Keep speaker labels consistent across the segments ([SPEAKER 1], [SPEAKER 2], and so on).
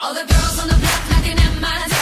[SPEAKER 1] All the girls on the block knocking at my door.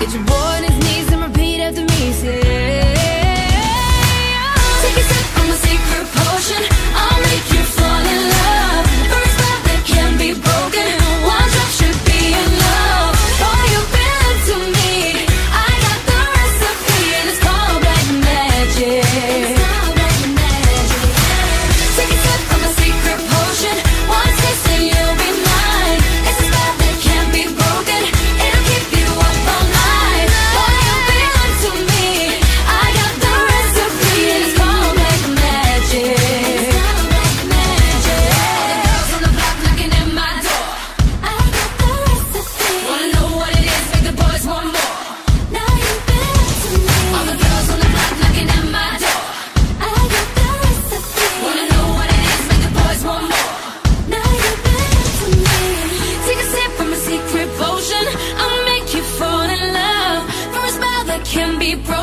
[SPEAKER 1] It's your boy on his knees and repeat after me. Say. we.